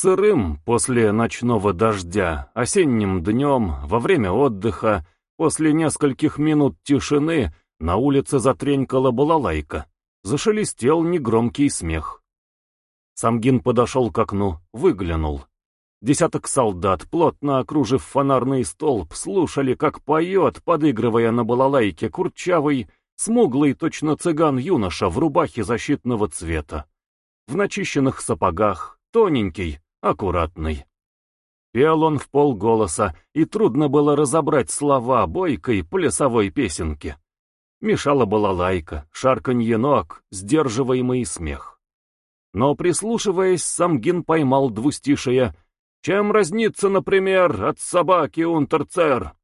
Сырым после ночного дождя, осенним днем, во время отдыха, после нескольких минут тишины, на улице затренькала балалайка. Зашелестел негромкий смех. Самгин подошел к окну, выглянул. Десяток солдат, плотно окружив фонарный столб, слушали, как поет, подыгрывая на балалайке, курчавый, смуглый точно цыган-юноша в рубахе защитного цвета. В начищенных сапогах, тоненький, аккуратный. Пел он в полголоса, и трудно было разобрать слова бойкой плясовой песенки. Мешала балалайка, шарканье ног, сдерживаемый смех. Но, прислушиваясь, Самгин поймал двустишие чем разнится, например, от собаки унтерцер?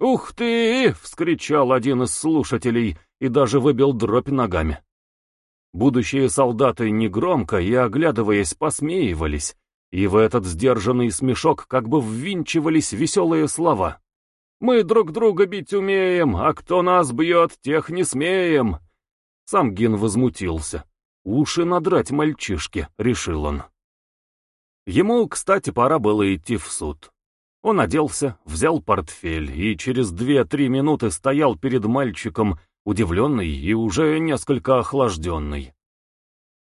«Ух ты!» — вскричал один из слушателей и даже выбил дробь ногами. Будущие солдаты негромко и, оглядываясь, посмеивались, и в этот сдержанный смешок как бы ввинчивались веселые слова. «Мы друг друга бить умеем, а кто нас бьет, тех не смеем!» Сам Гин возмутился. «Уши надрать мальчишке», — решил он. Ему, кстати, пора было идти в суд. Он оделся, взял портфель и через две-три минуты стоял перед мальчиком, удивленный и уже несколько охлажденный.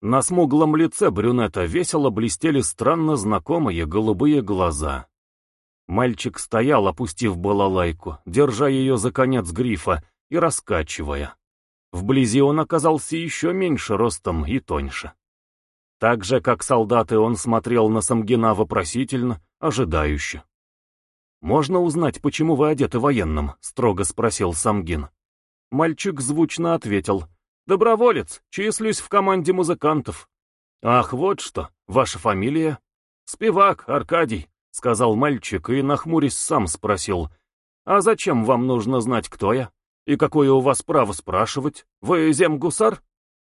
На смуглом лице брюнета весело блестели странно знакомые голубые глаза. Мальчик стоял, опустив балалайку, держа ее за конец грифа и раскачивая. Вблизи он оказался еще меньше ростом и тоньше. Так же, как солдаты, он смотрел на Самгина вопросительно, ожидающе. «Можно узнать, почему вы одеты военным?» — строго спросил Самгин. Мальчик звучно ответил. «Доброволец, числюсь в команде музыкантов». «Ах, вот что, ваша фамилия?» «Спивак, Аркадий», — сказал мальчик и, нахмурясь, сам спросил. «А зачем вам нужно знать, кто я? И какое у вас право спрашивать? Вы земгусар?»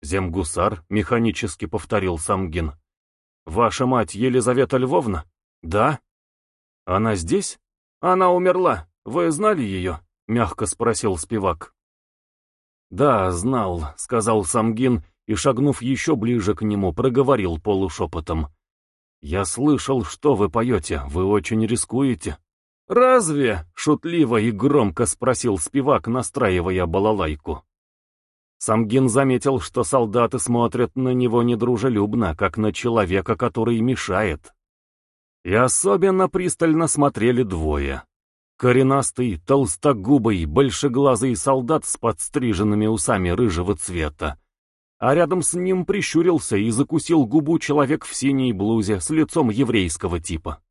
«Земгусар», — механически повторил Самгин. «Ваша мать Елизавета Львовна?» «Да». «Она здесь?» «Она умерла. Вы знали ее?» — мягко спросил Спивак. «Да, знал», — сказал Самгин и, шагнув еще ближе к нему, проговорил полушепотом. «Я слышал, что вы поете. Вы очень рискуете». «Разве?» — шутливо и громко спросил Спивак, настраивая балалайку. Самгин заметил, что солдаты смотрят на него недружелюбно, как на человека, который мешает. И особенно пристально смотрели двое. Коренастый, толстогубый, большеглазый солдат с подстриженными усами рыжего цвета. А рядом с ним прищурился и закусил губу человек в синей блузе с лицом еврейского типа.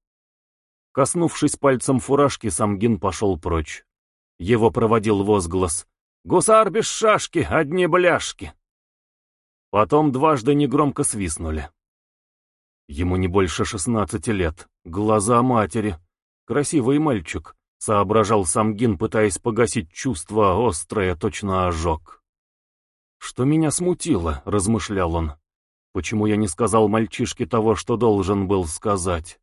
Коснувшись пальцем фуражки, Самгин пошел прочь. Его проводил возглас Гусар без шашки, одни бляшки. Потом дважды негромко свистнули. Ему не больше шестнадцати лет, глаза матери, красивый мальчик, соображал Самгин, пытаясь погасить чувство острое, точно ожог. «Что меня смутило?» — размышлял он. «Почему я не сказал мальчишке того, что должен был сказать?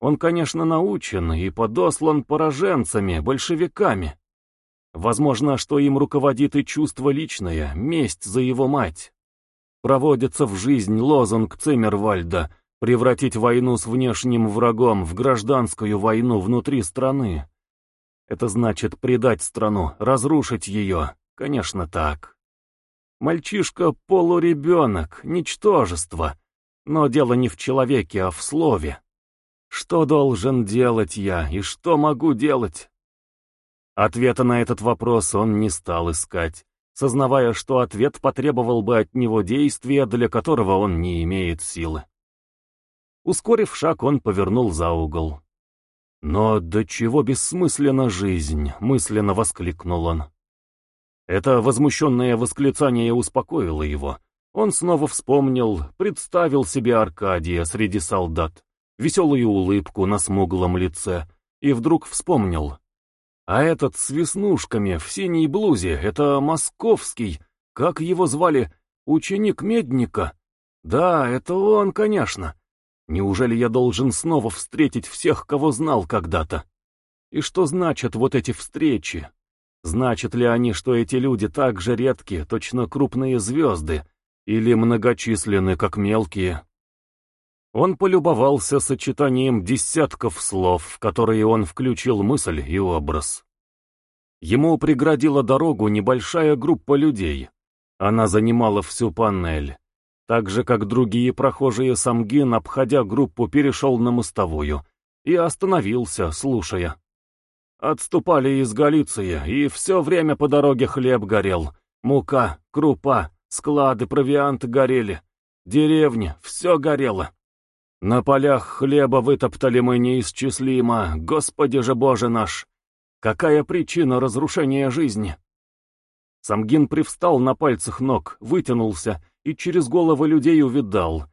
Он, конечно, научен и подослан пораженцами, большевиками. Возможно, что им руководит и чувство личное, месть за его мать. Проводится в жизнь лозунг Циммервальда превратить войну с внешним врагом в гражданскую войну внутри страны. Это значит предать страну, разрушить ее. Конечно, так. Мальчишка — полуребенок, ничтожество. Но дело не в человеке, а в слове. Что должен делать я и что могу делать? Ответа на этот вопрос он не стал искать, сознавая, что ответ потребовал бы от него действия, для которого он не имеет силы. Ускорив шаг, он повернул за угол. «Но до чего бессмысленна жизнь!» — мысленно воскликнул он. Это возмущенное восклицание успокоило его. Он снова вспомнил, представил себе Аркадия среди солдат, веселую улыбку на смуглом лице, и вдруг вспомнил, а этот с веснушками в синей блузе — это московский, как его звали, ученик Медника. Да, это он, конечно. Неужели я должен снова встретить всех, кого знал когда-то? И что значат вот эти встречи? Значат ли они, что эти люди так же редки, точно крупные звезды, или многочисленны, как мелкие? Он полюбовался сочетанием десятков слов, в которые он включил мысль и образ. Ему преградила дорогу небольшая группа людей. Она занимала всю панель. Так же, как другие прохожие, Самгин, обходя группу, перешел на мостовую и остановился, слушая. Отступали из Галиции, и все время по дороге хлеб горел, мука, крупа, склады, провианты горели, деревни, все горело. На полях хлеба вытоптали мы неисчислимо, Господи же Боже наш! Какая причина разрушения жизни? Самгин привстал на пальцах ног, вытянулся и через головы людей увидал.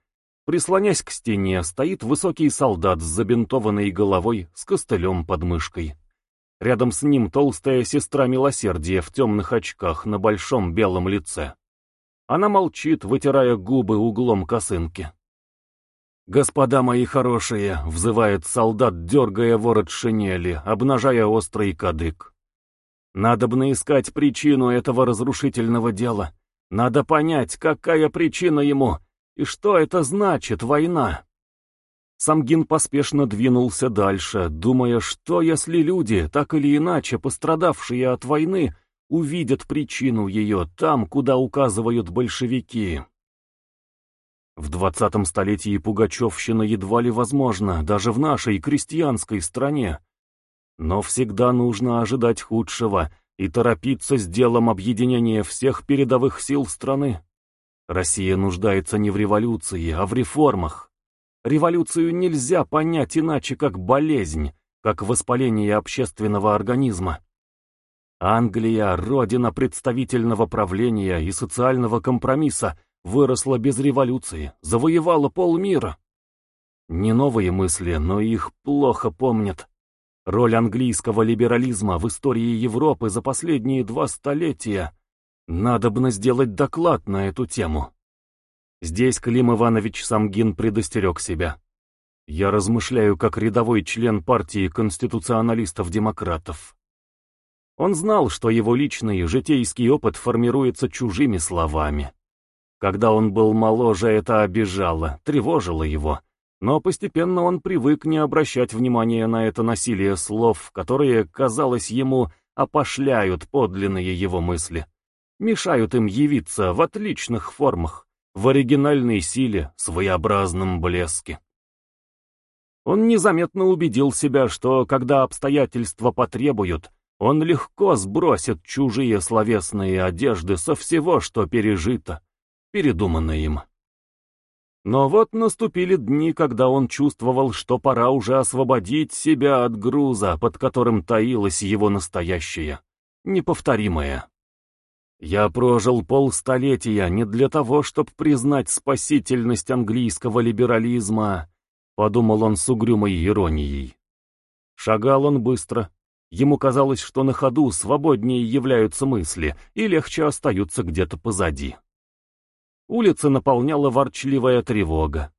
Прислонясь к стене, стоит высокий солдат с забинтованной головой, с костылем под мышкой. Рядом с ним толстая сестра милосердия в темных очках на большом белом лице. Она молчит, вытирая губы углом косынки. «Господа мои хорошие!» — взывает солдат, дергая ворот шинели, обнажая острый кадык. «Надобно искать причину этого разрушительного дела. Надо понять, какая причина ему, и что это значит война». Самгин поспешно двинулся дальше, думая, что если люди, так или иначе пострадавшие от войны, увидят причину ее там, куда указывают большевики. В двадцатом столетии пугачевщина едва ли возможна, даже в нашей крестьянской стране. Но всегда нужно ожидать худшего и торопиться с делом объединения всех передовых сил страны. Россия нуждается не в революции, а в реформах. Революцию нельзя понять иначе, как болезнь, как воспаление общественного организма. Англия, родина представительного правления и социального компромисса, выросла без революции, завоевала полмира. Не новые мысли, но их плохо помнят. Роль английского либерализма в истории Европы за последние два столетия. Надобно сделать доклад на эту тему. Здесь Клим Иванович Самгин предостерег себя. Я размышляю как рядовой член партии конституционалистов-демократов. Он знал, что его личный житейский опыт формируется чужими словами. Когда он был моложе, это обижало, тревожило его. Но постепенно он привык не обращать внимания на это насилие слов, которые, казалось ему, опошляют подлинные его мысли. Мешают им явиться в отличных формах, в оригинальной силе, своеобразном блеске. Он незаметно убедил себя, что, когда обстоятельства потребуют, он легко сбросит чужие словесные одежды со всего, что пережито, передумано им. Но вот наступили дни, когда он чувствовал, что пора уже освободить себя от груза, под которым таилось его настоящее, неповторимое. Я прожил полстолетия не для того, чтобы признать спасительность английского либерализма, подумал он с угрюмой иронией. Шагал он быстро. Ему казалось, что на ходу свободнее являются мысли и легче остаются где-то позади. Улица наполняла ворчливая тревога.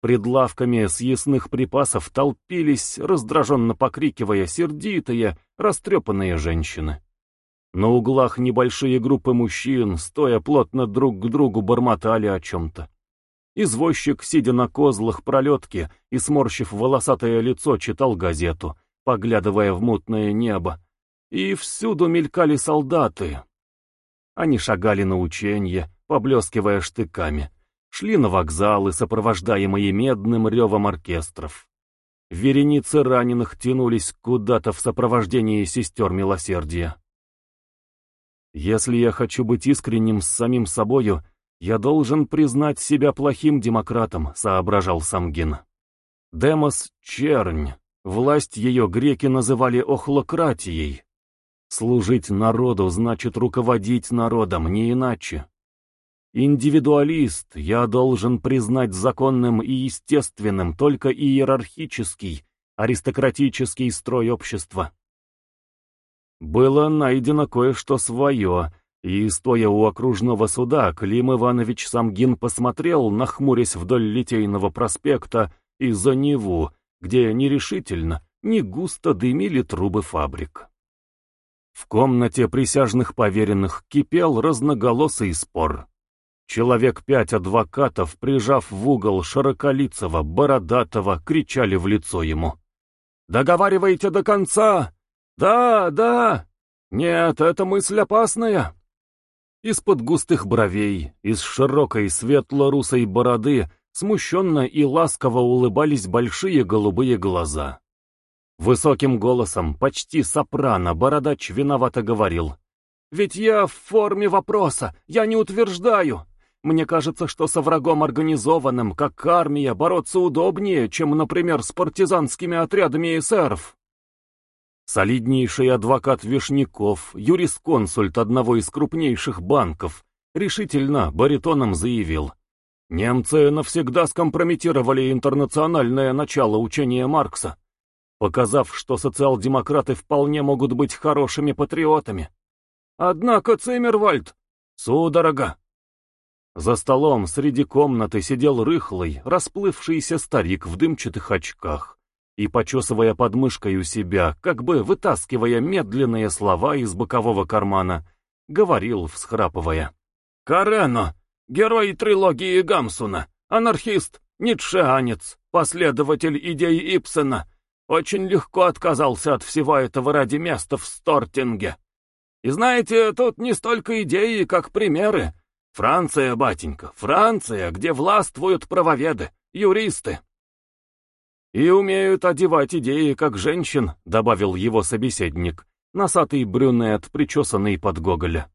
Пред лавками съестных припасов толпились, раздраженно покрикивая, сердитые, растрепанные женщины. На углах небольшие группы мужчин, стоя плотно друг к другу, бормотали о чем-то. Извозчик, сидя на козлах пролетки и сморщив волосатое лицо, читал газету, поглядывая в мутное небо. И всюду мелькали солдаты. Они шагали на ученье, поблескивая штыками, шли на вокзалы, сопровождаемые медным ревом оркестров. Вереницы раненых тянулись куда-то в сопровождении сестер милосердия. Если я хочу быть искренним с самим собою, я должен признать себя плохим демократом, соображал Самгин. Демос — чернь, власть ее греки называли охлократией. Служить народу значит руководить народом, не иначе. Индивидуалист, я должен признать законным и естественным только иерархический, аристократический строй общества. Было найдено кое-что свое, и, стоя у окружного суда, Клим Иванович Самгин посмотрел, нахмурясь вдоль Литейного проспекта и за Неву, где нерешительно, не густо дымили трубы фабрик. В комнате присяжных поверенных кипел разноголосый спор. Человек пять адвокатов, прижав в угол широколицего, бородатого, кричали в лицо ему. «Договаривайте до конца! Да, да! Нет, эта мысль опасная!» Из-под густых бровей, из широкой светло-русой бороды смущенно и ласково улыбались большие голубые глаза. Высоким голосом, почти сопрано, бородач виновато говорил. «Ведь я в форме вопроса, я не утверждаю. Мне кажется, что со врагом организованным, как армия, бороться удобнее, чем, например, с партизанскими отрядами эсеров». Солиднейший адвокат Вишняков, юрисконсульт одного из крупнейших банков, решительно баритоном заявил. Немцы навсегда скомпрометировали интернациональное начало учения Маркса, показав, что социал-демократы вполне могут быть хорошими патриотами. Однако, Циммервальд, судорога. За столом среди комнаты сидел рыхлый, расплывшийся старик в дымчатых очках и, почесывая подмышкой у себя, как бы вытаскивая медленные слова из бокового кармана, говорил, всхрапывая. «Карено, герой трилогии Гамсуна, анархист, ницшеанец, последователь идей Ипсена, очень легко отказался от всего этого ради места в Стортинге. И знаете, тут не столько идеи, как примеры. Франция, батенька, Франция, где властвуют правоведы, юристы. «И умеют одевать идеи, как женщин», — добавил его собеседник, носатый брюнет, причесанный под Гоголя.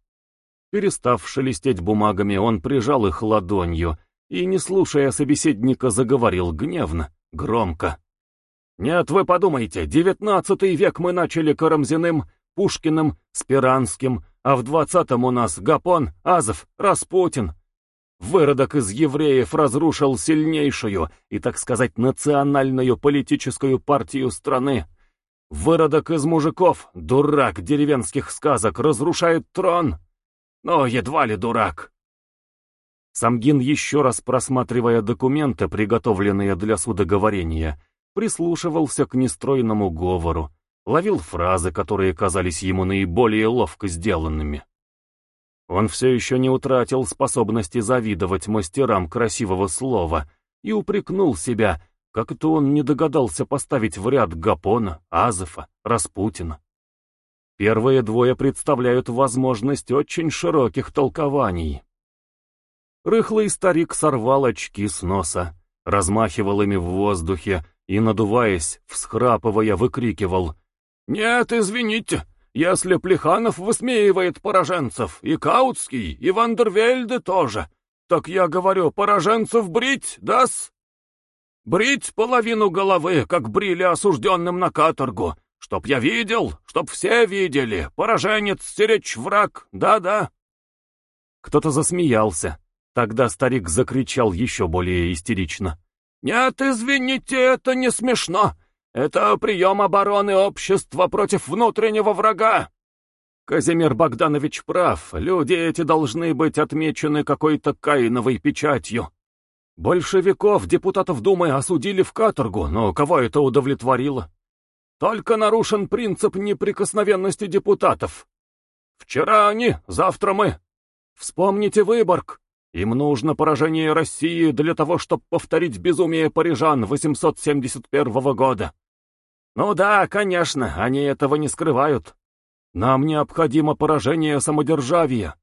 Перестав шелестеть бумагами, он прижал их ладонью и, не слушая собеседника, заговорил гневно, громко. «Нет, вы подумайте, девятнадцатый век мы начали Карамзиным, Пушкиным, Спиранским, а в двадцатом у нас Гапон, Азов, Распутин, Выродок из евреев разрушил сильнейшую и, так сказать, национальную политическую партию страны. Выродок из мужиков, дурак деревенских сказок, разрушает трон. Но едва ли дурак. Самгин, еще раз просматривая документы, приготовленные для судоговорения, прислушивался к нестройному говору, ловил фразы, которые казались ему наиболее ловко сделанными. Он все еще не утратил способности завидовать мастерам красивого слова и упрекнул себя, как это он не догадался поставить в ряд Гапона, Азефа, Распутина. Первые двое представляют возможность очень широких толкований. Рыхлый старик сорвал очки с носа, размахивал ими в воздухе и, надуваясь, всхрапывая, выкрикивал «Нет, извините, если Плеханов высмеивает пораженцев, и Каутский, и Вандервельде тоже, так я говорю, пораженцев брить, да-с? Брить половину головы, как брили осужденным на каторгу, чтоб я видел, чтоб все видели, пораженец, стеречь враг, да-да. Кто-то засмеялся. Тогда старик закричал еще более истерично. «Нет, извините, это не смешно. Это прием обороны общества против внутреннего врага. Казимир Богданович прав, люди эти должны быть отмечены какой-то каиновой печатью. Большевиков, депутатов Думы, осудили в каторгу, но кого это удовлетворило? Только нарушен принцип неприкосновенности депутатов. Вчера они, завтра мы. Вспомните Выборг. Им нужно поражение России для того, чтобы повторить безумие парижан 871 года. Ну да, конечно, они этого не скрывают. Нам необходимо поражение самодержавия.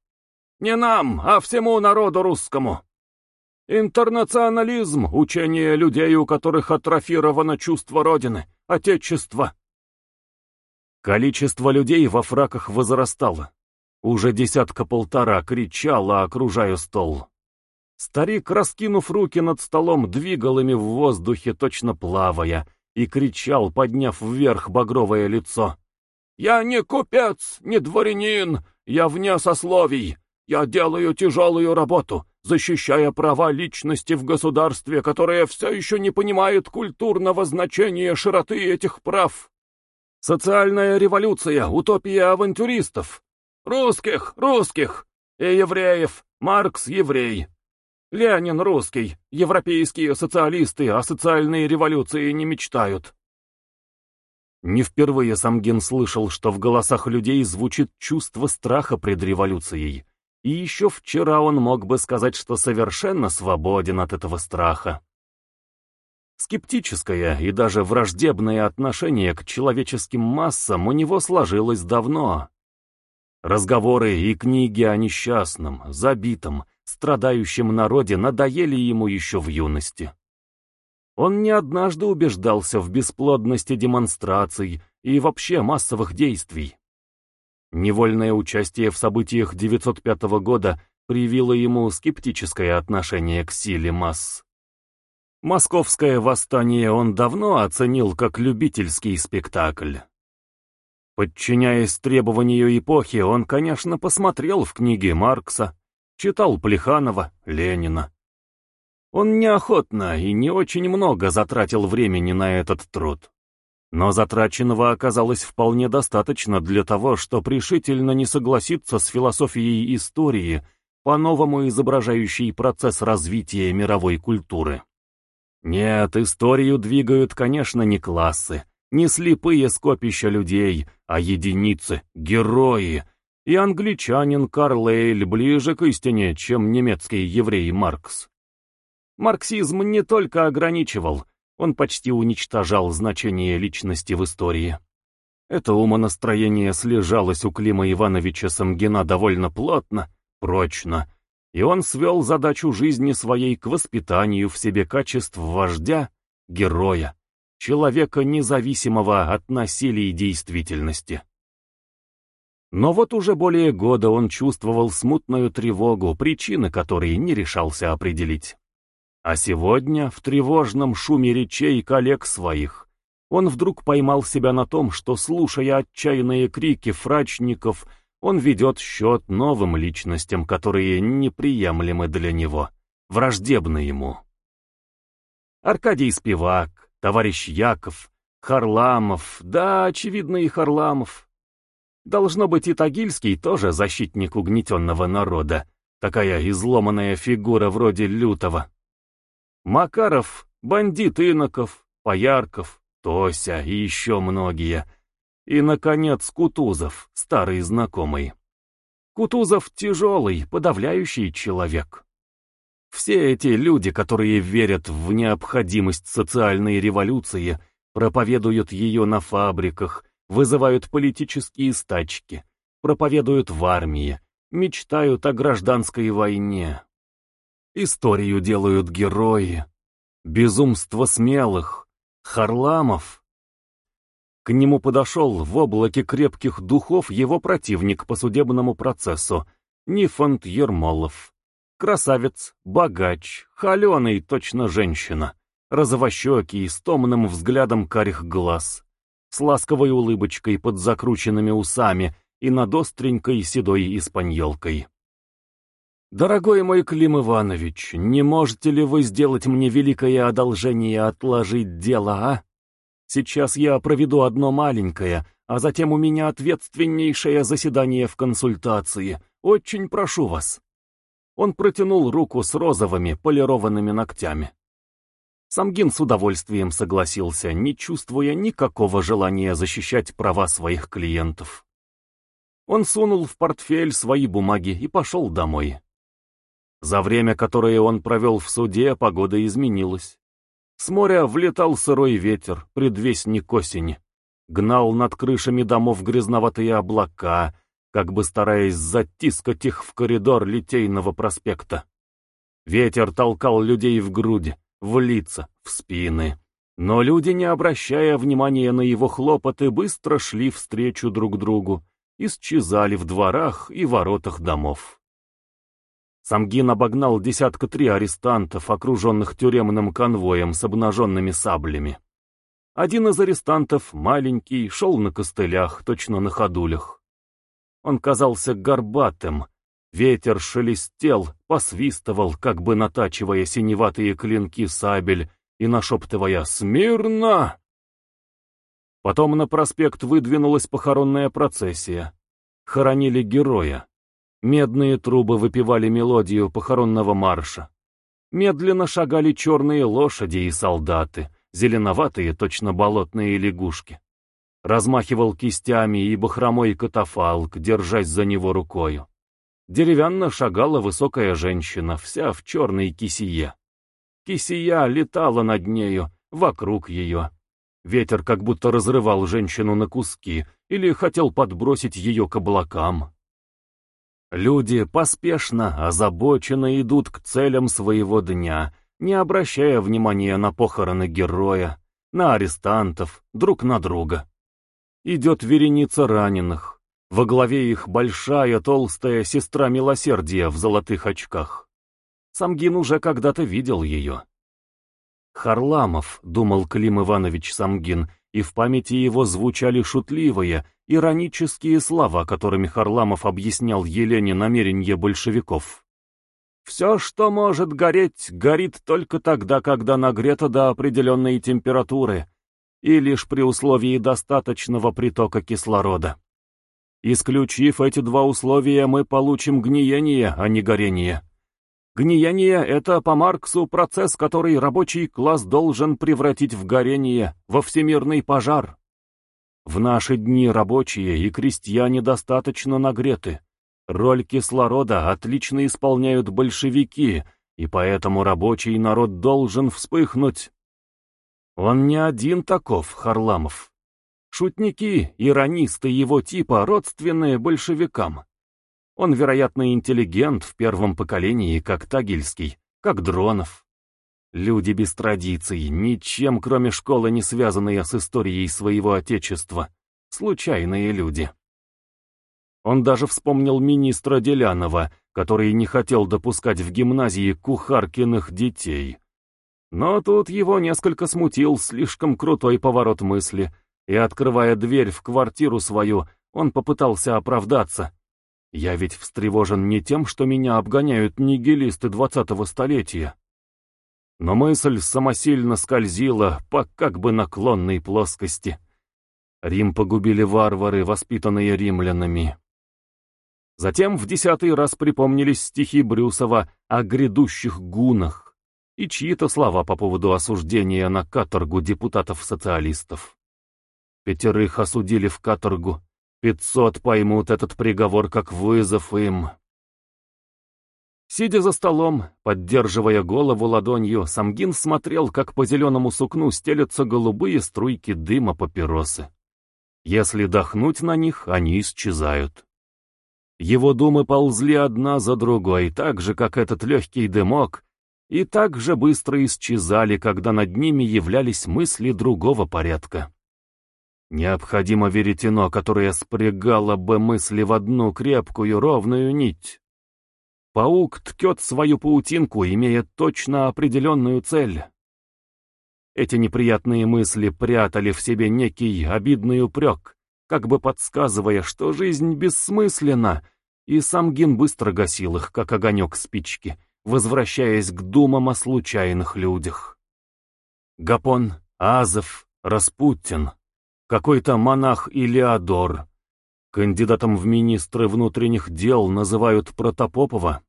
Не нам, а всему народу русскому. Интернационализм — учение людей, у которых атрофировано чувство Родины, Отечества. Количество людей во фраках возрастало. Уже десятка-полтора кричала, окружая стол. Старик, раскинув руки над столом, двигал ими в воздухе, точно плавая, и кричал, подняв вверх багровое лицо. «Я не купец, не дворянин, я вне сословий. Я делаю тяжелую работу, защищая права личности в государстве, которое все еще не понимает культурного значения широты этих прав. Социальная революция, утопия авантюристов, Русских, русских! И евреев! Маркс еврей! Ленин русский! Европейские социалисты о социальной революции не мечтают!» Не впервые Самгин слышал, что в голосах людей звучит чувство страха пред революцией, и еще вчера он мог бы сказать, что совершенно свободен от этого страха. Скептическое и даже враждебное отношение к человеческим массам у него сложилось давно. Разговоры и книги о несчастном, забитом, страдающем народе надоели ему еще в юности. Он не однажды убеждался в бесплодности демонстраций и вообще массовых действий. Невольное участие в событиях 905 года привило ему скептическое отношение к силе масс. Московское восстание он давно оценил как любительский спектакль. Подчиняясь требованию эпохи, он, конечно, посмотрел в книги Маркса, читал Плеханова, Ленина. Он неохотно и не очень много затратил времени на этот труд. Но затраченного оказалось вполне достаточно для того, чтобы решительно не согласиться с философией истории, по-новому изображающей процесс развития мировой культуры. Нет, историю двигают, конечно, не классы, не слепые скопища людей, а единицы, герои. И англичанин Карлейль ближе к истине, чем немецкий еврей Маркс. Марксизм не только ограничивал, он почти уничтожал значение личности в истории. Это умонастроение слежалось у Клима Ивановича Самгина довольно плотно, прочно, и он свел задачу жизни своей к воспитанию в себе качеств вождя, героя, человека независимого от насилия и действительности. Но вот уже более года он чувствовал смутную тревогу, причины которой не решался определить. А сегодня, в тревожном шуме речей коллег своих, он вдруг поймал себя на том, что, слушая отчаянные крики фрачников, он ведет счет новым личностям, которые неприемлемы для него, враждебны ему. Аркадий Спивак, товарищ Яков, Харламов, да, очевидно, и Харламов. Должно быть, и Тагильский тоже защитник угнетенного народа, такая изломанная фигура вроде Лютого. Макаров, бандит Иноков, Поярков, Тося и еще многие. И, наконец, Кутузов, старый знакомый. Кутузов тяжелый, подавляющий человек. Все эти люди, которые верят в необходимость социальной революции, проповедуют ее на фабриках, вызывают политические стачки, проповедуют в армии, мечтают о гражданской войне, Историю делают герои. Безумство смелых. Харламов. К нему подошел в облаке крепких духов его противник по судебному процессу, Нифонт Ермолов. Красавец, богач, холеный, точно женщина, розовощекий, с томным взглядом карих глаз, с ласковой улыбочкой под закрученными усами и над остренькой седой испаньолкой. «Дорогой мой Клим Иванович, не можете ли вы сделать мне великое одолжение отложить дело, а? Сейчас я проведу одно маленькое, а затем у меня ответственнейшее заседание в консультации. Очень прошу вас». Он протянул руку с розовыми полированными ногтями. Самгин с удовольствием согласился, не чувствуя никакого желания защищать права своих клиентов. Он сунул в портфель свои бумаги и пошел домой. За время, которое он провел в суде, погода изменилась. С моря влетал сырой ветер, предвестник осени. Гнал над крышами домов грязноватые облака, как бы стараясь затискать их в коридор Литейного проспекта. Ветер толкал людей в груди, в лица, в спины. Но люди, не обращая внимания на его хлопоты, быстро шли встречу друг другу, исчезали в дворах и воротах домов. Самгин обогнал десятка три арестантов, окруженных тюремным конвоем с обнаженными саблями. Один из арестантов, маленький, шел на костылях, точно на ходулях. Он казался горбатым, ветер шелестел, посвистывал, как бы натачивая синеватые клинки сабель и нашептывая «Смирно!». Потом на проспект выдвинулась похоронная процессия. Хоронили героя. Медные трубы выпивали мелодию похоронного марша. Медленно шагали черные лошади и солдаты, зеленоватые, точно болотные лягушки. Размахивал кистями и бахромой катафалк, держась за него рукою. деревянно шагала высокая женщина, вся в черной кисее. Кисия летала над нею, вокруг ее. Ветер как будто разрывал женщину на куски или хотел подбросить ее к облакам. Люди поспешно, озабоченно идут к целям своего дня, не обращая внимания на похороны героя, на арестантов, друг на друга. Идет вереница раненых. Во главе их большая толстая сестра милосердия в золотых очках. Самгин уже когда-то видел ее. Харламов, думал Клим Иванович Самгин, и в памяти его звучали шутливые, иронические слова, которыми Харламов объяснял Елене намерения большевиков. «Все, что может гореть, горит только тогда, когда нагрето до определенной температуры, и лишь при условии достаточного притока кислорода. Исключив эти два условия, мы получим гниение, а не горение». Гниение — это по Марксу процесс, который рабочий класс должен превратить в горение, во всемирный пожар. В наши дни рабочие и крестьяне достаточно нагреты. Роль кислорода отлично исполняют большевики, и поэтому рабочий народ должен вспыхнуть. Он не один таков, Харламов. Шутники, иронисты его типа родственные большевикам. Он, вероятно, интеллигент в первом поколении, как Тагильский, как Дронов. Люди без традиций, ничем кроме школы не связанные с историей своего отечества. Случайные люди. Он даже вспомнил министра Делянова, который не хотел допускать в гимназии кухаркиных детей. Но тут его несколько смутил слишком крутой поворот мысли, и, открывая дверь в квартиру свою, он попытался оправдаться. Я ведь встревожен не тем, что меня обгоняют нигилисты двадцатого столетия. Но мысль самосильно скользила по как бы наклонной плоскости. Рим погубили варвары, воспитанные римлянами. Затем в десятый раз припомнились стихи Брюсова о грядущих гунах и чьи-то слова по поводу осуждения на каторгу депутатов-социалистов. Пятерых осудили в каторгу, Пятьсот поймут этот приговор как вызов им. Сидя за столом, поддерживая голову ладонью, Самгин смотрел, как по зеленому сукну стелятся голубые струйки дыма папиросы. Если дохнуть на них, они исчезают. Его думы ползли одна за другой, так же, как этот легкий дымок, и так же быстро исчезали, когда над ними являлись мысли другого порядка. Необходимо веретено, которое спрягало бы мысли в одну крепкую ровную нить. Паук ткет свою паутинку, имея точно определенную цель. Эти неприятные мысли прятали в себе некий обидный упрек, как бы подсказывая, что жизнь бессмысленна, и сам Гин быстро гасил их, как огонек спички, возвращаясь к думам о случайных людях. Гапон, Азов, Распутин — какой-то монах Илеодор. Кандидатом в министры внутренних дел называют Протопопова.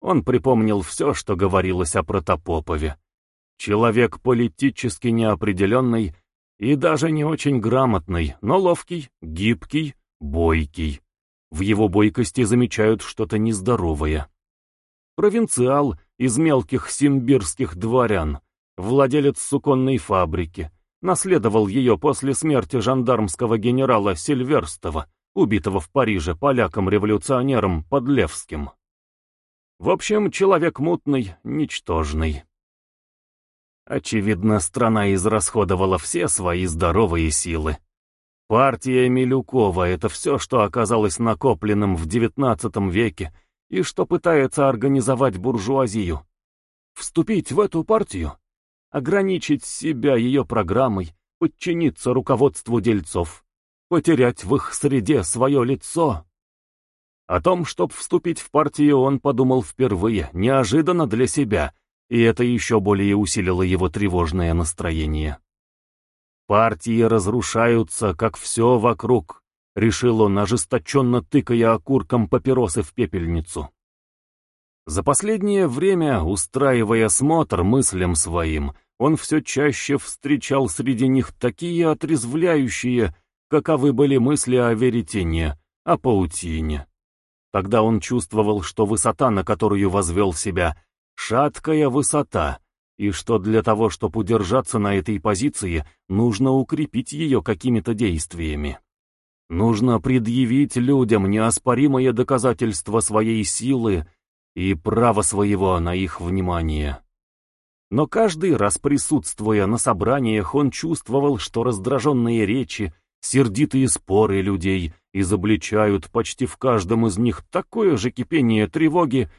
Он припомнил все, что говорилось о Протопопове. Человек политически неопределенный и даже не очень грамотный, но ловкий, гибкий, бойкий. В его бойкости замечают что-то нездоровое. Провинциал из мелких симбирских дворян, владелец суконной фабрики, наследовал ее после смерти жандармского генерала Сильверстова, убитого в Париже поляком-революционером Подлевским. В общем, человек мутный, ничтожный. Очевидно, страна израсходовала все свои здоровые силы. Партия Милюкова — это все, что оказалось накопленным в XIX веке и что пытается организовать буржуазию. Вступить в эту партию ограничить себя ее программой, подчиниться руководству дельцов, потерять в их среде свое лицо. О том, чтобы вступить в партию, он подумал впервые, неожиданно для себя, и это еще более усилило его тревожное настроение. Партии разрушаются, как все вокруг, решил он, ожесточенно тыкая окурком папиросы в пепельницу. За последнее время, устраивая смотр мыслям своим, он все чаще встречал среди них такие отрезвляющие, каковы были мысли о веретене, о паутине. Тогда он чувствовал, что высота, на которую возвел себя, шаткая высота, и что для того, чтобы удержаться на этой позиции, нужно укрепить ее какими-то действиями. Нужно предъявить людям неоспоримое доказательство своей силы и право своего на их внимание. Но каждый раз присутствуя на собраниях, он чувствовал, что раздраженные речи, сердитые споры людей изобличают почти в каждом из них такое же кипение тревоги,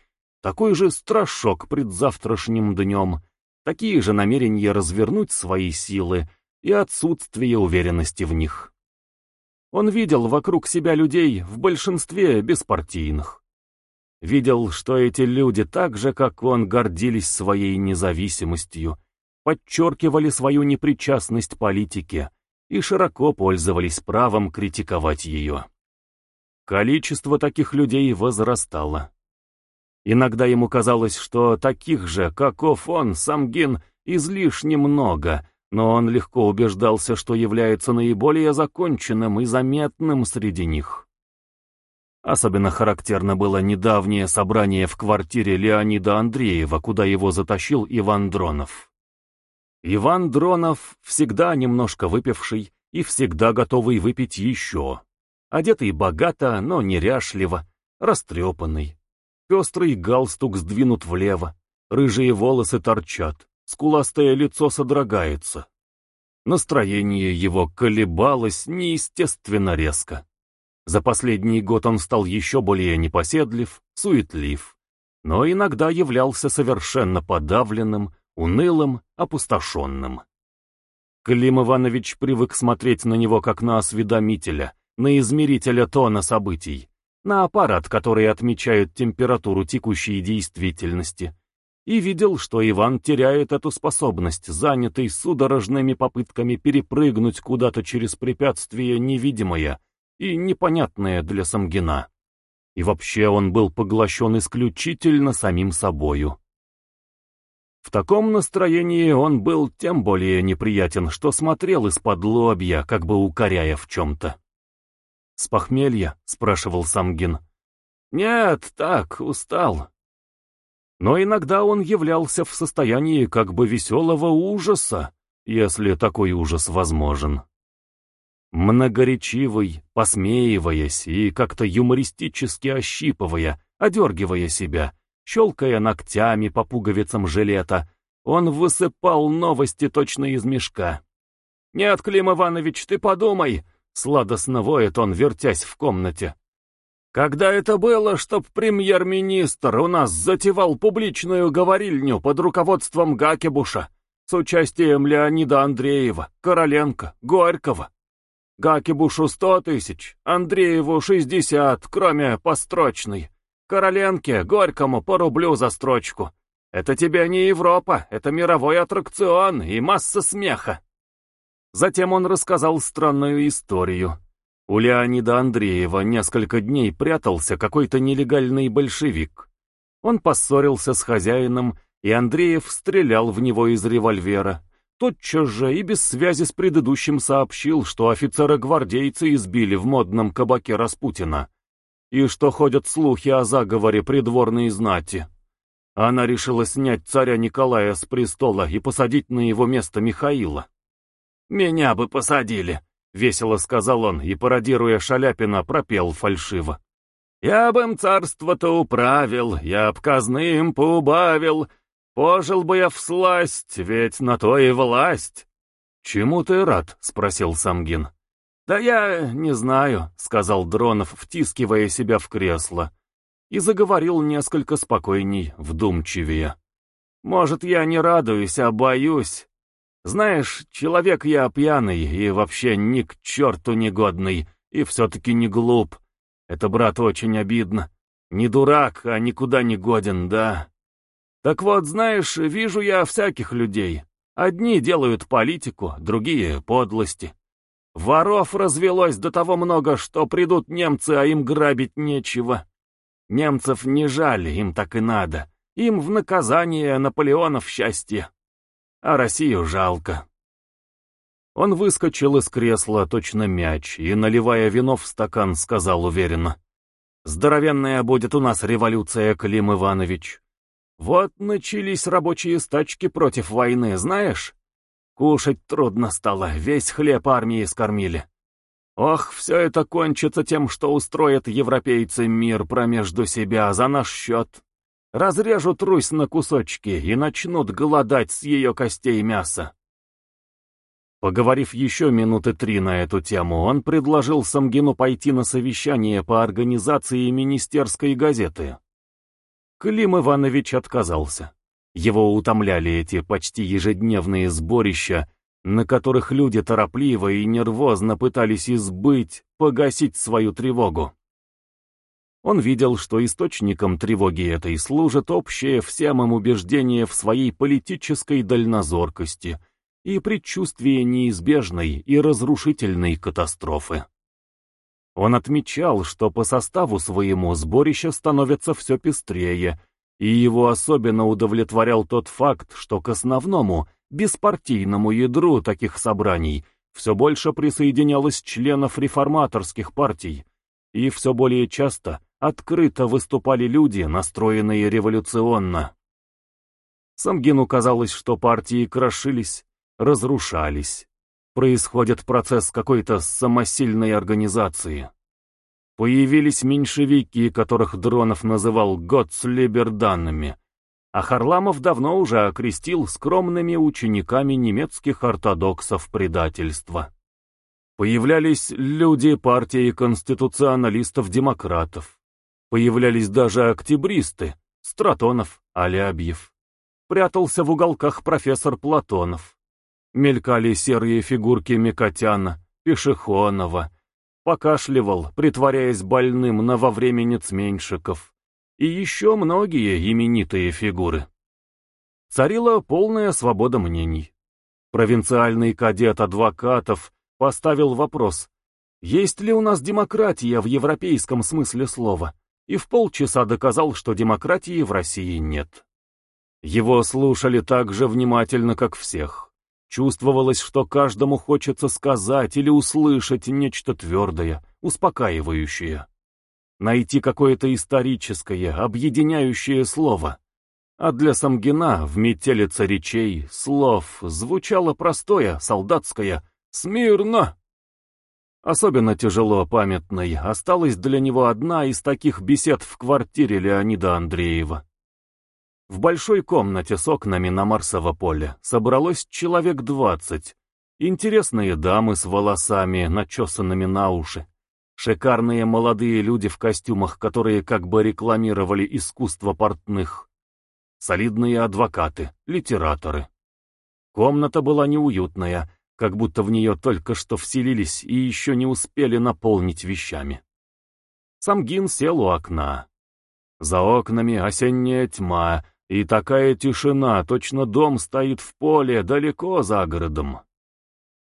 такой же страшок пред завтрашним днем, такие же намерения развернуть свои силы и отсутствие уверенности в них. Он видел вокруг себя людей, в большинстве беспартийных. Видел, что эти люди так же, как он, гордились своей независимостью, подчеркивали свою непричастность политике и широко пользовались правом критиковать ее. Количество таких людей возрастало. Иногда ему казалось, что таких же, каков он, Самгин, излишне много, но он легко убеждался, что является наиболее законченным и заметным среди них. Особенно характерно было недавнее собрание в квартире Леонида Андреева, куда его затащил Иван Дронов. Иван Дронов, всегда немножко выпивший и всегда готовый выпить еще. Одетый богато, но неряшливо, растрепанный. Пестрый галстук сдвинут влево, рыжие волосы торчат, скуластое лицо содрогается. Настроение его колебалось неестественно резко. За последний год он стал еще более непоседлив, суетлив, но иногда являлся совершенно подавленным, унылым, опустошенным. Клим Иванович привык смотреть на него как на осведомителя, на измерителя тона событий, на аппарат, который отмечает температуру текущей действительности, и видел, что Иван теряет эту способность, занятый судорожными попытками перепрыгнуть куда-то через препятствие невидимое, и непонятное для Самгина. И вообще он был поглощен исключительно самим собою. В таком настроении он был тем более неприятен, что смотрел из-под лобья, как бы укоряя в чем-то. «С похмелья?» — спрашивал Самгин. «Нет, так, устал». Но иногда он являлся в состоянии как бы веселого ужаса, если такой ужас возможен. Многоречивый, посмеиваясь и как-то юмористически ощипывая, одергивая себя, щелкая ногтями по пуговицам жилета, он высыпал новости точно из мешка. «Нет, Клим Иванович, ты подумай!» — сладостно воет он, вертясь в комнате. «Когда это было, чтоб премьер-министр у нас затевал публичную говорильню под руководством Гакебуша с участием Леонида Андреева, Короленко, Горького?» Гакибушу сто тысяч, Андрееву шестьдесят, кроме построчной. Короленке, Горькому по рублю за строчку. Это тебе не Европа, это мировой аттракцион и масса смеха. Затем он рассказал странную историю. У Леонида Андреева несколько дней прятался какой-то нелегальный большевик. Он поссорился с хозяином, и Андреев стрелял в него из револьвера тотчас же и без связи с предыдущим сообщил, что офицера-гвардейцы избили в модном кабаке Распутина, и что ходят слухи о заговоре придворной знати. Она решила снять царя Николая с престола и посадить на его место Михаила. «Меня бы посадили», — весело сказал он и, пародируя Шаляпина, пропел фальшиво. «Я бы им царство-то управил, я б казны им поубавил, Пожил бы я в сласть, ведь на то и власть. Чему ты рад? спросил Самгин. Да я не знаю, сказал Дронов, втискивая себя в кресло. И заговорил несколько спокойней, вдумчивее. Может, я не радуюсь, а боюсь. Знаешь, человек я пьяный и вообще ни к черту негодный, и все-таки не глуп. Это, брат, очень обидно. Не дурак, а никуда не годен, да. Так вот, знаешь, вижу я всяких людей. Одни делают политику, другие — подлости. Воров развелось до того много, что придут немцы, а им грабить нечего. Немцев не жаль, им так и надо. Им в наказание Наполеонов счастье. А Россию жалко. Он выскочил из кресла, точно мяч, и, наливая вино в стакан, сказал уверенно. Здоровенная будет у нас революция, Клим Иванович. Вот начались рабочие стачки против войны, знаешь? Кушать трудно стало, весь хлеб армии скормили. Ох, все это кончится тем, что устроят европейцы мир промежду себя за наш счет. Разрежут Русь на кусочки и начнут голодать с ее костей мяса. Поговорив еще минуты три на эту тему, он предложил Самгину пойти на совещание по организации министерской газеты. Клим Иванович отказался. Его утомляли эти почти ежедневные сборища, на которых люди торопливо и нервозно пытались избыть, погасить свою тревогу. Он видел, что источником тревоги этой служит общее всем им убеждение в своей политической дальнозоркости и предчувствие неизбежной и разрушительной катастрофы. Он отмечал, что по составу своему сборище становится все пестрее, и его особенно удовлетворял тот факт, что к основному, беспартийному ядру таких собраний все больше присоединялось членов реформаторских партий, и все более часто открыто выступали люди, настроенные революционно. Самгину казалось, что партии крошились, разрушались. Происходит процесс какой-то самосильной организации. Появились меньшевики, которых Дронов называл «готслиберданными», а Харламов давно уже окрестил скромными учениками немецких ортодоксов предательства. Появлялись люди партии конституционалистов-демократов. Появлялись даже октябристы, Стратонов, Алябьев. Прятался в уголках профессор Платонов. Мелькали серые фигурки Микотяна, Пешехонова. Покашливал, притворяясь больным нововременец Меньшиков. И еще многие именитые фигуры. Царила полная свобода мнений. Провинциальный кадет адвокатов поставил вопрос, есть ли у нас демократия в европейском смысле слова, и в полчаса доказал, что демократии в России нет. Его слушали так же внимательно, как всех. Чувствовалось, что каждому хочется сказать или услышать нечто твердое, успокаивающее. Найти какое-то историческое, объединяющее слово. А для Самгина в метелице речей, слов, звучало простое, солдатское «Смирно!». Особенно тяжело памятной осталась для него одна из таких бесед в квартире Леонида Андреева. В большой комнате с окнами на Марсово поле собралось человек двадцать. Интересные дамы с волосами, начесанными на уши. Шикарные молодые люди в костюмах, которые как бы рекламировали искусство портных. Солидные адвокаты, литераторы. Комната была неуютная, как будто в нее только что вселились и еще не успели наполнить вещами. Самгин сел у окна. За окнами осенняя тьма, и такая тишина, точно дом стоит в поле, далеко за городом.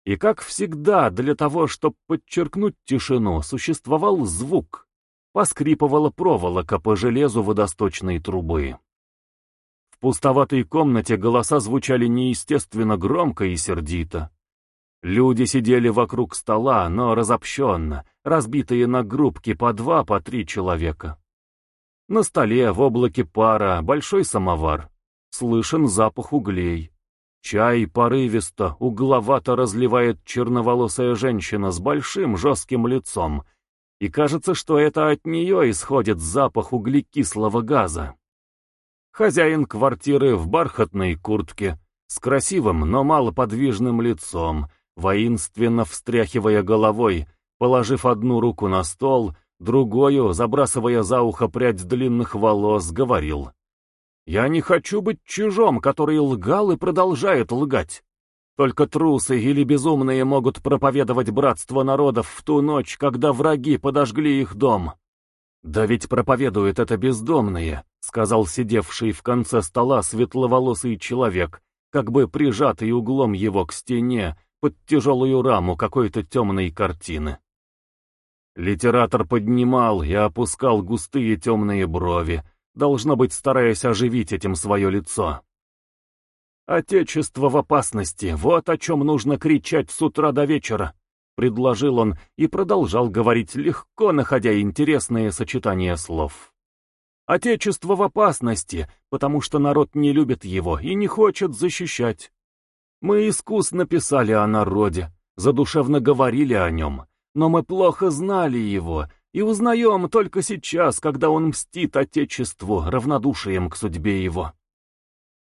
И как всегда, для того, чтобы подчеркнуть тишину, существовал звук. Поскрипывала проволока по железу водосточной трубы. В пустоватой комнате голоса звучали неестественно громко и сердито. Люди сидели вокруг стола, но разобщенно, разбитые на группки по два, по три человека. На столе в облаке пара большой самовар. Слышен запах углей. Чай порывисто, угловато разливает черноволосая женщина с большим жестким лицом. И кажется, что это от нее исходит запах углекислого газа. Хозяин квартиры в бархатной куртке, с красивым, но малоподвижным лицом, воинственно встряхивая головой, положив одну руку на стол, Другою, забрасывая за ухо прядь длинных волос, говорил. «Я не хочу быть чужом, который лгал и продолжает лгать. Только трусы или безумные могут проповедовать братство народов в ту ночь, когда враги подожгли их дом». «Да ведь проповедуют это бездомные», — сказал сидевший в конце стола светловолосый человек, как бы прижатый углом его к стене под тяжелую раму какой-то темной картины. Литератор поднимал и опускал густые темные брови, должно быть, стараясь оживить этим свое лицо. Отечество в опасности, вот о чем нужно кричать с утра до вечера. — предложил он и продолжал говорить легко, находя интересные сочетания слов. «Отечество в опасности, потому что народ не любит его и не хочет защищать. Мы искусно писали о народе, задушевно говорили о нем, но мы плохо знали его и узнаем только сейчас, когда он мстит Отечеству равнодушием к судьбе его».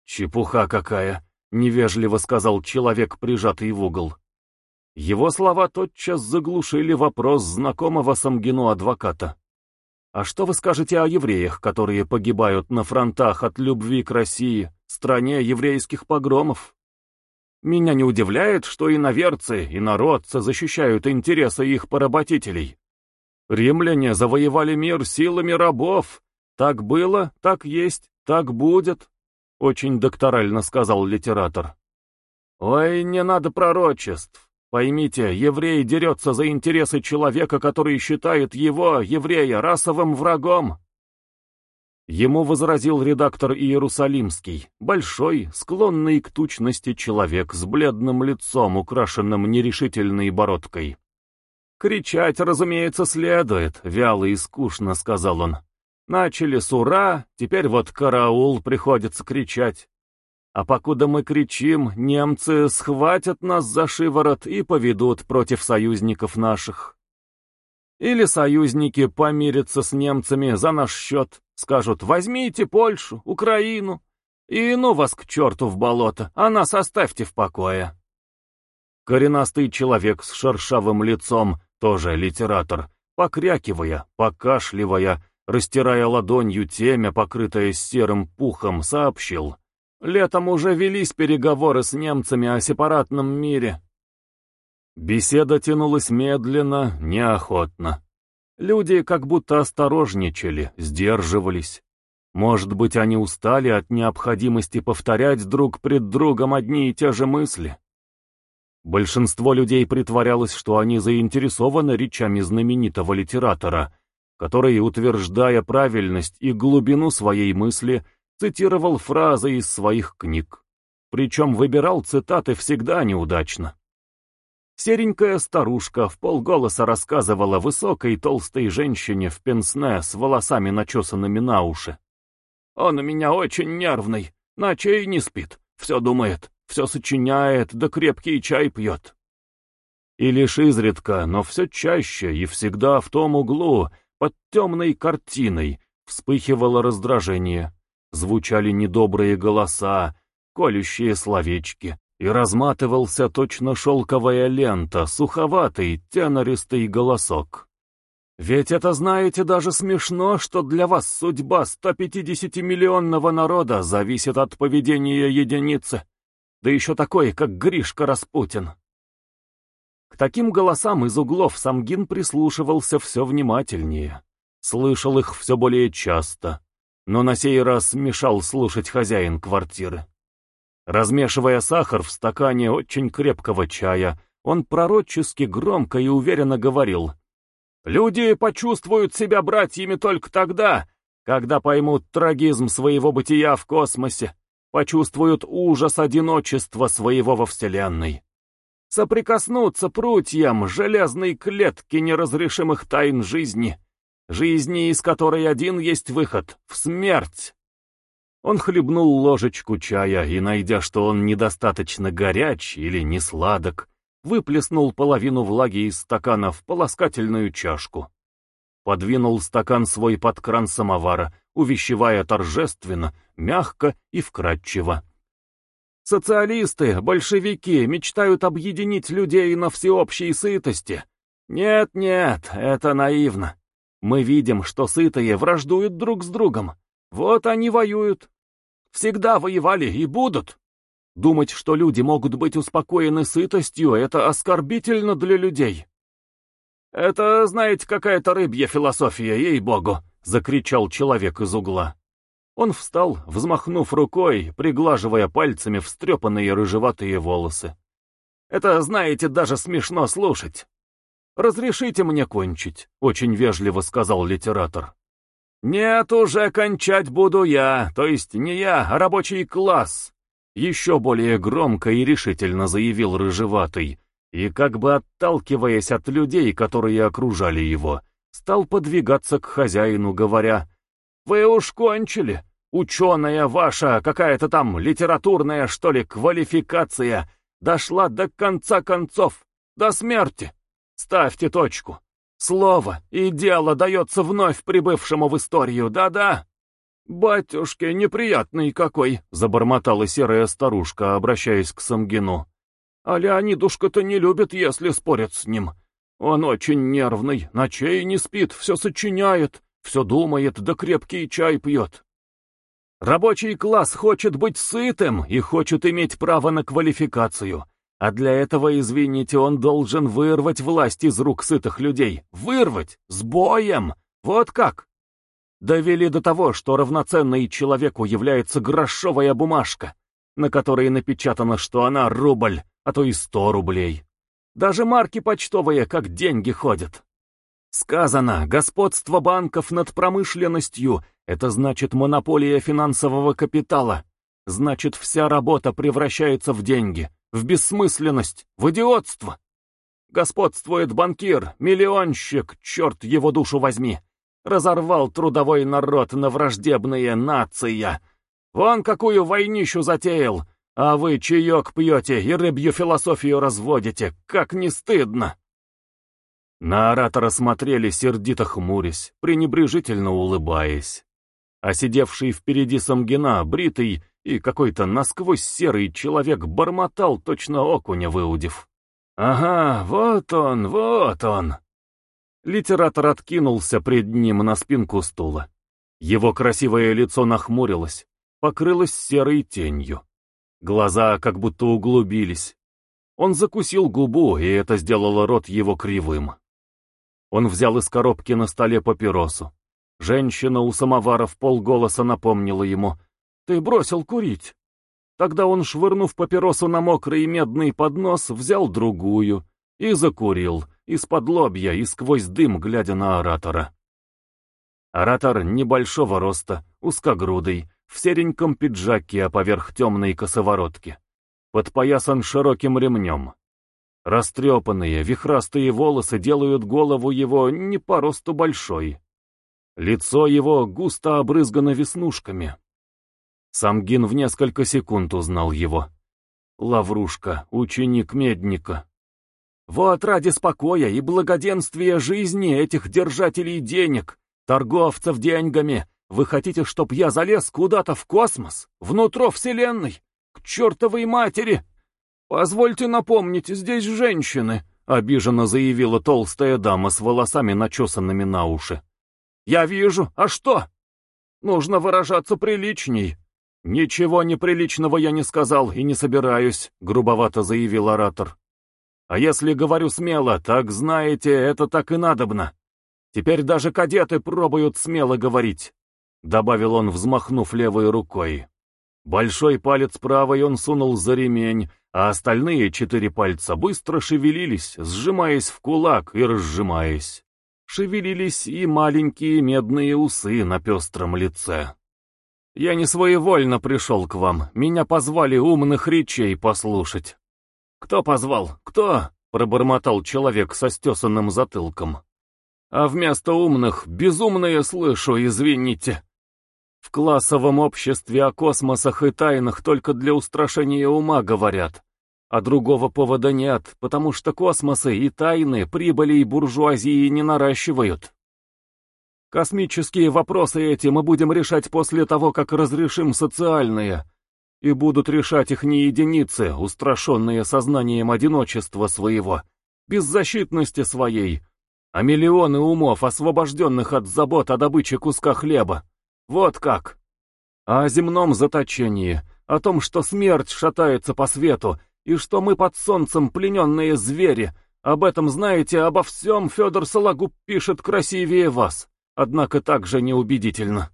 «Чепуха какая!» — невежливо сказал человек, прижатый в угол. Его слова тотчас заглушили вопрос знакомого Самгину адвоката. «А что вы скажете о евреях, которые погибают на фронтах от любви к России, стране еврейских погромов?» Меня не удивляет, что и наверцы, и народцы защищают интересы их поработителей. Римляне завоевали мир силами рабов. Так было, так есть, так будет, — очень докторально сказал литератор. Ой, не надо пророчеств. Поймите, еврей дерется за интересы человека, который считает его, еврея, расовым врагом. Ему возразил редактор Иерусалимский, большой, склонный к тучности человек с бледным лицом, украшенным нерешительной бородкой. «Кричать, разумеется, следует», — вяло и скучно сказал он. «Начали с ура, теперь вот караул приходится кричать. А покуда мы кричим, немцы схватят нас за шиворот и поведут против союзников наших. Или союзники помирятся с немцами за наш счет, скажут «возьмите Польшу, Украину, и ну вас к черту в болото, а нас оставьте в покое». Коренастый человек с шершавым лицом, тоже литератор, покрякивая, покашливая, растирая ладонью темя, покрытое серым пухом, сообщил — Летом уже велись переговоры с немцами о сепаратном мире. Беседа тянулась медленно, неохотно. Люди как будто осторожничали, сдерживались. Может быть, они устали от необходимости повторять друг пред другом одни и те же мысли. Большинство людей притворялось, что они заинтересованы речами знаменитого литератора, который, утверждая правильность и глубину своей мысли, цитировал фразы из своих книг. Причем выбирал цитаты всегда неудачно. Серенькая старушка в полголоса рассказывала высокой толстой женщине в пенсне с волосами начесанными на уши. «Он у меня очень нервный, ночей не спит, все думает, все сочиняет, да крепкий чай пьет». И лишь изредка, но все чаще и всегда в том углу, под темной картиной, вспыхивало раздражение звучали недобрые голоса, колющие словечки, и разматывался точно шелковая лента, суховатый, тенористый голосок. Ведь это, знаете, даже смешно, что для вас судьба 150-миллионного народа зависит от поведения единицы, да еще такой, как Гришка Распутин. К таким голосам из углов Самгин прислушивался все внимательнее, слышал их все более часто но на сей раз мешал слушать хозяин квартиры. Размешивая сахар в стакане очень крепкого чая, он пророчески громко и уверенно говорил. «Люди почувствуют себя братьями только тогда, когда поймут трагизм своего бытия в космосе, почувствуют ужас одиночества своего во Вселенной. Соприкоснутся прутьям железной клетки неразрешимых тайн жизни» жизни из которой один есть выход — в смерть. Он хлебнул ложечку чая и, найдя, что он недостаточно горяч или не сладок, выплеснул половину влаги из стакана в полоскательную чашку. Подвинул стакан свой под кран самовара, увещевая торжественно, мягко и вкрадчиво. Социалисты, большевики мечтают объединить людей на всеобщей сытости. Нет-нет, это наивно. Мы видим, что сытые враждуют друг с другом. Вот они воюют. Всегда воевали и будут. Думать, что люди могут быть успокоены сытостью, это оскорбительно для людей. «Это, знаете, какая-то рыбья философия, ей-богу!» — закричал человек из угла. Он встал, взмахнув рукой, приглаживая пальцами встрепанные рыжеватые волосы. «Это, знаете, даже смешно слушать. «Разрешите мне кончить», — очень вежливо сказал литератор. «Нет, уже кончать буду я, то есть не я, а рабочий класс», — еще более громко и решительно заявил Рыжеватый, и, как бы отталкиваясь от людей, которые окружали его, стал подвигаться к хозяину, говоря, «Вы уж кончили! Ученая ваша, какая-то там литературная, что ли, квалификация, дошла до конца концов, до смерти! Ставьте точку! Слово и дело дается вновь прибывшему в историю, да-да!» «Батюшки, неприятный какой!» — забормотала серая старушка, обращаясь к Самгину. «А Леонидушка-то не любит, если спорят с ним. Он очень нервный, ночей не спит, все сочиняет, все думает, да крепкий чай пьет. Рабочий класс хочет быть сытым и хочет иметь право на квалификацию. А для этого, извините, он должен вырвать власть из рук сытых людей. Вырвать! С боем! Вот как! Довели до того, что равноценной человеку является грошовая бумажка, на которой напечатано, что она рубль, а то и сто рублей. Даже марки почтовые, как деньги ходят. Сказано, господство банков над промышленностью — это значит монополия финансового капитала. Значит, вся работа превращается в деньги, в бессмысленность, в идиотство. Господствует банкир, миллионщик, черт его душу возьми. Разорвал трудовой народ на враждебные нация. Вон какую войнищу затеял, а вы чаек пьете и рыбью философию разводите, как не стыдно!» На оратора смотрели, сердито хмурясь, пренебрежительно улыбаясь. А сидевший впереди Самгина, бритый и какой-то насквозь серый человек бормотал, точно окуня выудив. «Ага, вот он, вот он!» Литератор откинулся пред ним на спинку стула. Его красивое лицо нахмурилось, покрылось серой тенью. Глаза как будто углубились. Он закусил губу, и это сделало рот его кривым. Он взял из коробки на столе папиросу. Женщина у самовара в полголоса напомнила ему. «Ты бросил курить». Тогда он, швырнув папиросу на мокрый медный поднос, взял другую и закурил, из-под лобья и сквозь дым, глядя на оратора. Оратор небольшого роста, узкогрудый, в сереньком пиджаке, а поверх темной косоворотки. Подпоясан широким ремнем. Растрепанные, вихрастые волосы делают голову его не по росту большой. Лицо его густо обрызгано веснушками. Самгин в несколько секунд узнал его. Лаврушка, ученик Медника. Вот ради спокоя и благоденствия жизни этих держателей денег, торговцев деньгами, вы хотите, чтоб я залез куда-то в космос, внутрь Вселенной? К чертовой матери! Позвольте напомнить, здесь женщины, — обиженно заявила толстая дама с волосами, начесанными на уши. Я вижу, а что? Нужно выражаться приличней. Ничего неприличного я не сказал и не собираюсь, — грубовато заявил оратор. А если говорю смело, так знаете, это так и надобно. Теперь даже кадеты пробуют смело говорить. Добавил он, взмахнув левой рукой. Большой палец правой он сунул за ремень, а остальные четыре пальца быстро шевелились, сжимаясь в кулак и разжимаясь. Шевелились и маленькие медные усы на пестром лице. «Я не своевольно пришел к вам, меня позвали умных речей послушать». «Кто позвал? Кто?» — пробормотал человек со стесанным затылком. «А вместо умных безумные слышу, извините». В классовом обществе о космосах и тайнах только для устрашения ума говорят. А другого повода нет, потому что космосы и тайны прибыли и буржуазии не наращивают. Космические вопросы эти мы будем решать после того, как разрешим социальные. И будут решать их не единицы, устрашенные сознанием одиночества своего, беззащитности своей, а миллионы умов, освобожденных от забот о добыче куска хлеба. Вот как. А о земном заточении, о том, что смерть шатается по свету, и что мы под солнцем плененные звери, об этом знаете, обо всем Федор Сологуб пишет красивее вас, однако также неубедительно.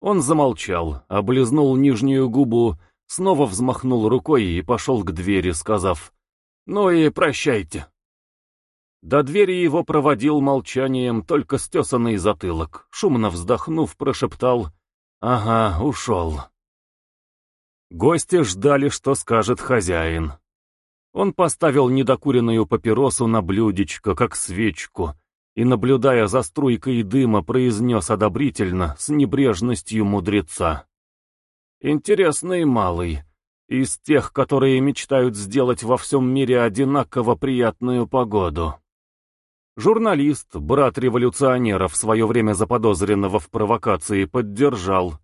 Он замолчал, облизнул нижнюю губу, снова взмахнул рукой и пошел к двери, сказав «Ну и прощайте». До двери его проводил молчанием только стесанный затылок. Шумно вздохнув, прошептал «Ага, ушел». Гости ждали, что скажет хозяин. Он поставил недокуренную папиросу на блюдечко, как свечку, и, наблюдая за струйкой дыма, произнес одобрительно, с небрежностью мудреца. «Интересный малый, из тех, которые мечтают сделать во всем мире одинаково приятную погоду». Журналист, брат революционера, в свое время заподозренного в провокации, поддержал,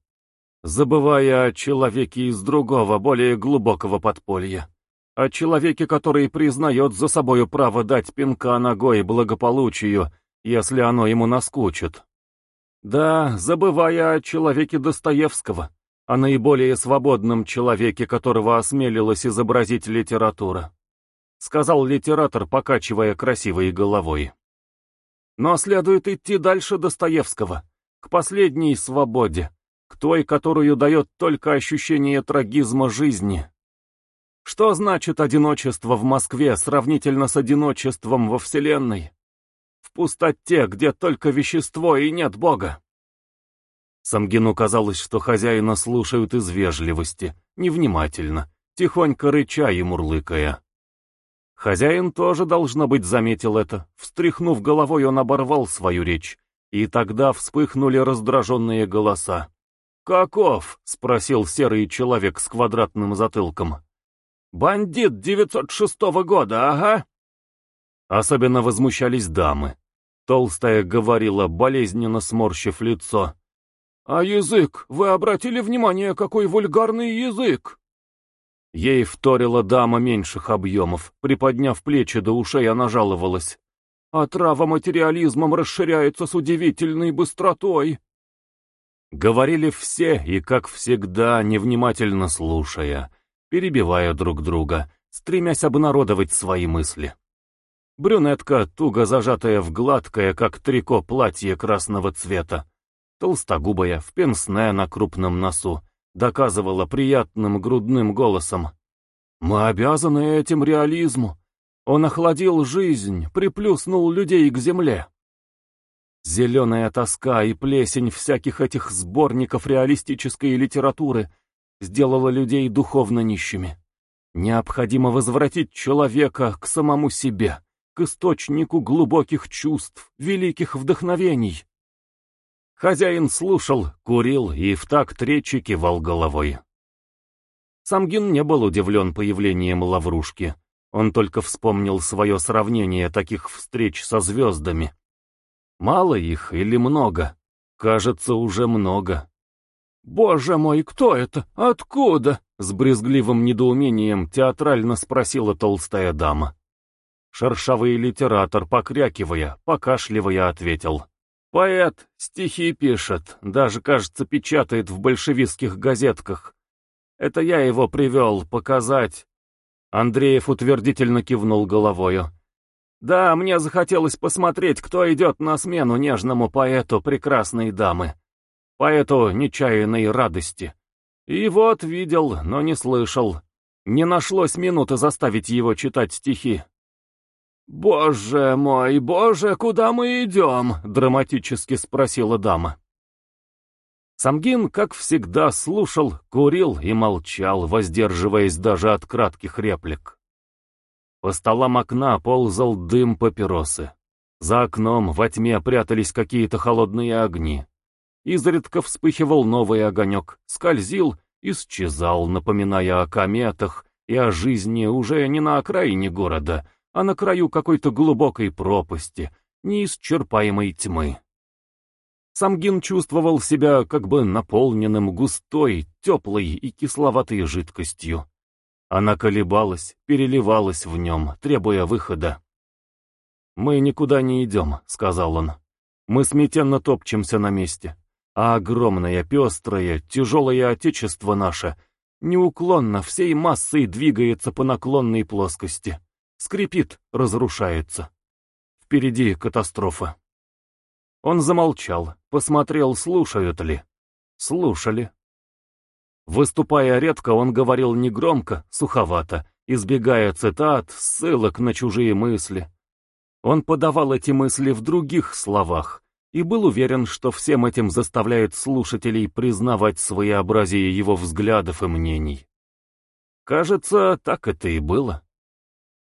забывая о человеке из другого, более глубокого подполья о человеке, который признает за собою право дать пинка ногой благополучию, если оно ему наскучит. Да, забывая о человеке Достоевского, о наиболее свободном человеке, которого осмелилась изобразить литература. Сказал литератор, покачивая красивой головой. Но следует идти дальше Достоевского, к последней свободе, к той, которую дает только ощущение трагизма жизни, что значит одиночество в Москве сравнительно с одиночеством во Вселенной? Пустоте, где только вещество и нет Бога. Самгину казалось, что хозяина слушают из вежливости, невнимательно, тихонько рыча и мурлыкая. Хозяин тоже, должно быть, заметил это. Встряхнув головой, он оборвал свою речь, и тогда вспыхнули раздраженные голоса. «Каков?» — спросил серый человек с квадратным затылком. Бандит 906 года, ага. Особенно возмущались дамы. Толстая говорила, болезненно сморщив лицо. «А язык? Вы обратили внимание, какой вульгарный язык?» Ей вторила дама меньших объемов. Приподняв плечи до ушей, она жаловалась. «А трава материализмом расширяется с удивительной быстротой». Говорили все и, как всегда, невнимательно слушая перебивая друг друга, стремясь обнародовать свои мысли. Брюнетка, туго зажатая в гладкое, как трико, платье красного цвета, толстогубая, в пенсне на крупном носу, доказывала приятным грудным голосом. «Мы обязаны этим реализму. Он охладил жизнь, приплюснул людей к земле». Зеленая тоска и плесень всяких этих сборников реалистической литературы — сделала людей духовно нищими. Необходимо возвратить человека к самому себе, к источнику глубоких чувств, великих вдохновений. Хозяин слушал, курил и в такт речи кивал головой. Самгин не был удивлен появлением лаврушки. Он только вспомнил свое сравнение таких встреч со звездами. Мало их или много? Кажется, уже много. «Боже мой, кто это? Откуда?» — с брезгливым недоумением театрально спросила толстая дама. Шершавый литератор, покрякивая, покашливая, ответил. «Поэт, стихи пишет, даже, кажется, печатает в большевистских газетках. Это я его привел показать». Андреев утвердительно кивнул головою. «Да, мне захотелось посмотреть, кто идет на смену нежному поэту прекрасной дамы поэту нечаянной радости. И вот видел, но не слышал. Не нашлось минуты заставить его читать стихи. «Боже мой, боже, куда мы идем?» — драматически спросила дама. Самгин, как всегда, слушал, курил и молчал, воздерживаясь даже от кратких реплик. По столам окна ползал дым папиросы. За окном во тьме прятались какие-то холодные огни. Изредка вспыхивал новый огонек, скользил, исчезал, напоминая о кометах и о жизни уже не на окраине города, а на краю какой-то глубокой пропасти, неисчерпаемой тьмы. Самгин чувствовал себя как бы наполненным густой, теплой и кисловатой жидкостью. Она колебалась, переливалась в нем, требуя выхода. «Мы никуда не идем», — сказал он. «Мы смятенно топчемся на месте а огромное, пестрое, тяжелое отечество наше неуклонно всей массой двигается по наклонной плоскости, скрипит, разрушается. Впереди катастрофа. Он замолчал, посмотрел, слушают ли. Слушали. Выступая редко, он говорил негромко, суховато, избегая цитат, ссылок на чужие мысли. Он подавал эти мысли в других словах, и был уверен, что всем этим заставляет слушателей признавать своеобразие его взглядов и мнений. Кажется, так это и было.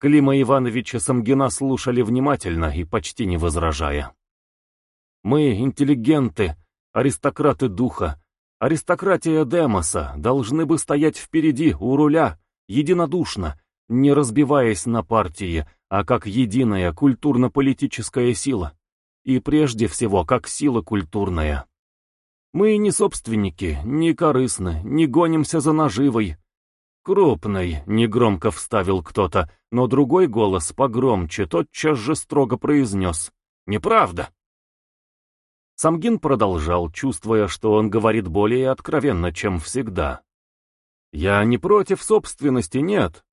Клима Ивановича Самгина слушали внимательно и почти не возражая. Мы, интеллигенты, аристократы духа, аристократия Демоса, должны бы стоять впереди, у руля, единодушно, не разбиваясь на партии, а как единая культурно-политическая сила. И прежде всего, как сила культурная. Мы не собственники, не корыстны, не гонимся за наживой. Крупный, негромко вставил кто-то, но другой голос погромче тотчас же строго произнес. Неправда. Самгин продолжал, чувствуя, что он говорит более откровенно, чем всегда. «Я не против собственности, нет.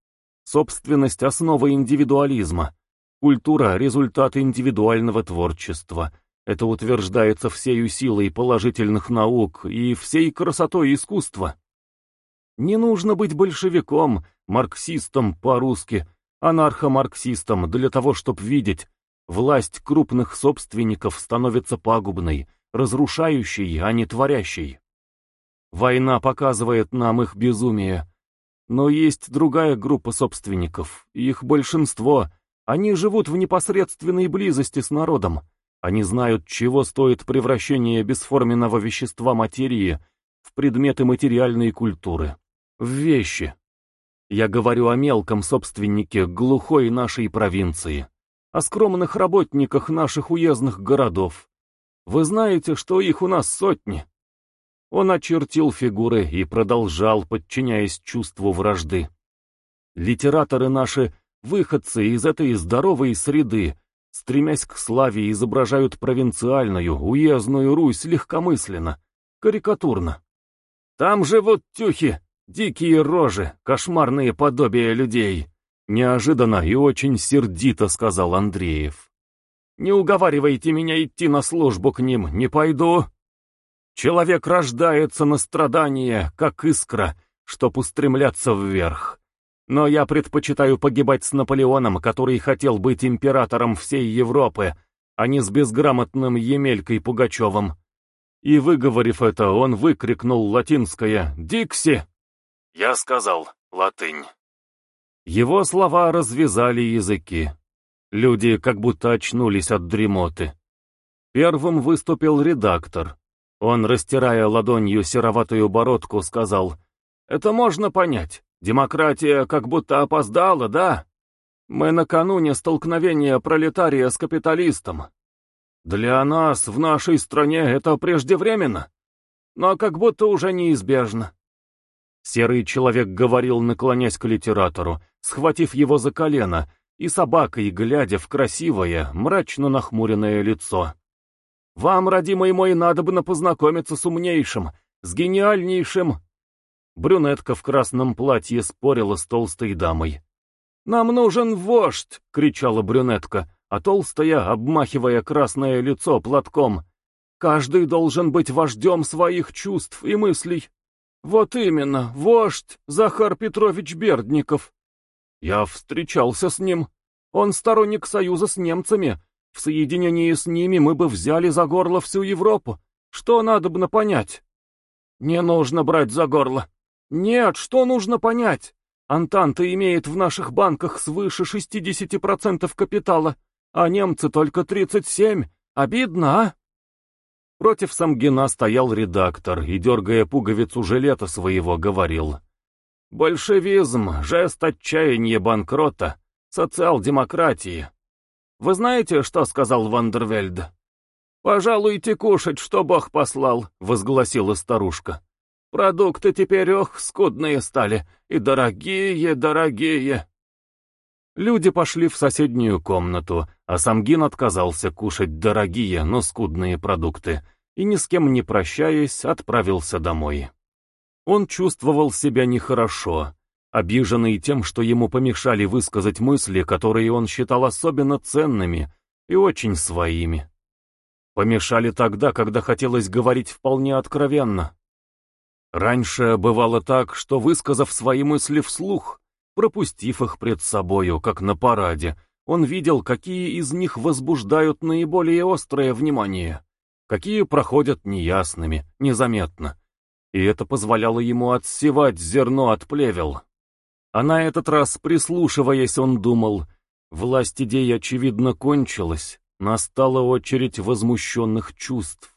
Собственность — основа индивидуализма. Культура — результат индивидуального творчества. Это утверждается всею силой положительных наук и всей красотой искусства. Не нужно быть большевиком, марксистом по-русски, анархомарксистом для того, чтобы видеть, Власть крупных собственников становится пагубной, разрушающей, а не творящей. Война показывает нам их безумие. Но есть другая группа собственников, их большинство. Они живут в непосредственной близости с народом. Они знают, чего стоит превращение бесформенного вещества материи в предметы материальной культуры, в вещи. Я говорю о мелком собственнике глухой нашей провинции о скромных работниках наших уездных городов. Вы знаете, что их у нас сотни. Он очертил фигуры и продолжал, подчиняясь чувству вражды. Литераторы наши, выходцы из этой здоровой среды, стремясь к славе, изображают провинциальную, уездную Русь легкомысленно, карикатурно. Там живут тюхи, дикие рожи, кошмарные подобия людей. Неожиданно и очень сердито сказал Андреев. «Не уговаривайте меня идти на службу к ним, не пойду. Человек рождается на страдания, как искра, чтоб устремляться вверх. Но я предпочитаю погибать с Наполеоном, который хотел быть императором всей Европы, а не с безграмотным Емелькой Пугачевым». И, выговорив это, он выкрикнул латинское «Дикси!» Я сказал «Латынь». Его слова развязали языки. Люди как будто очнулись от дремоты. Первым выступил редактор. Он, растирая ладонью сероватую бородку, сказал, «Это можно понять. Демократия как будто опоздала, да? Мы накануне столкновения пролетария с капиталистом. Для нас в нашей стране это преждевременно, но как будто уже неизбежно. Серый человек говорил, наклонясь к литератору, схватив его за колено, и собакой, глядя в красивое, мрачно нахмуренное лицо. «Вам, родимый мой, надобно познакомиться с умнейшим, с гениальнейшим...» Брюнетка в красном платье спорила с толстой дамой. «Нам нужен вождь!» — кричала брюнетка, а толстая, обмахивая красное лицо платком. «Каждый должен быть вождем своих чувств и мыслей. Вот именно, вождь Захар Петрович Бердников. Я встречался с ним. Он сторонник союза с немцами. В соединении с ними мы бы взяли за горло всю Европу. Что надо бы понять? Не нужно брать за горло. Нет, что нужно понять? Антанта имеет в наших банках свыше 60% капитала, а немцы только 37. Обидно, а? Против Самгина стоял редактор и, дергая пуговицу жилета своего, говорил. «Большевизм — жест отчаяния банкрота, социал-демократии. Вы знаете, что сказал Вандервельд?» «Пожалуйте кушать, что Бог послал», — возгласила старушка. «Продукты теперь, ох, скудные стали, и дорогие, дорогие». Люди пошли в соседнюю комнату, а Самгин отказался кушать дорогие, но скудные продукты, и ни с кем не прощаясь, отправился домой. Он чувствовал себя нехорошо, обиженный тем, что ему помешали высказать мысли, которые он считал особенно ценными и очень своими. Помешали тогда, когда хотелось говорить вполне откровенно. Раньше бывало так, что, высказав свои мысли вслух, Пропустив их пред собою, как на параде, он видел, какие из них возбуждают наиболее острое внимание, какие проходят неясными, незаметно. И это позволяло ему отсевать зерно от плевел. А на этот раз, прислушиваясь, он думал, власть идей, очевидно, кончилась, настала очередь возмущенных чувств.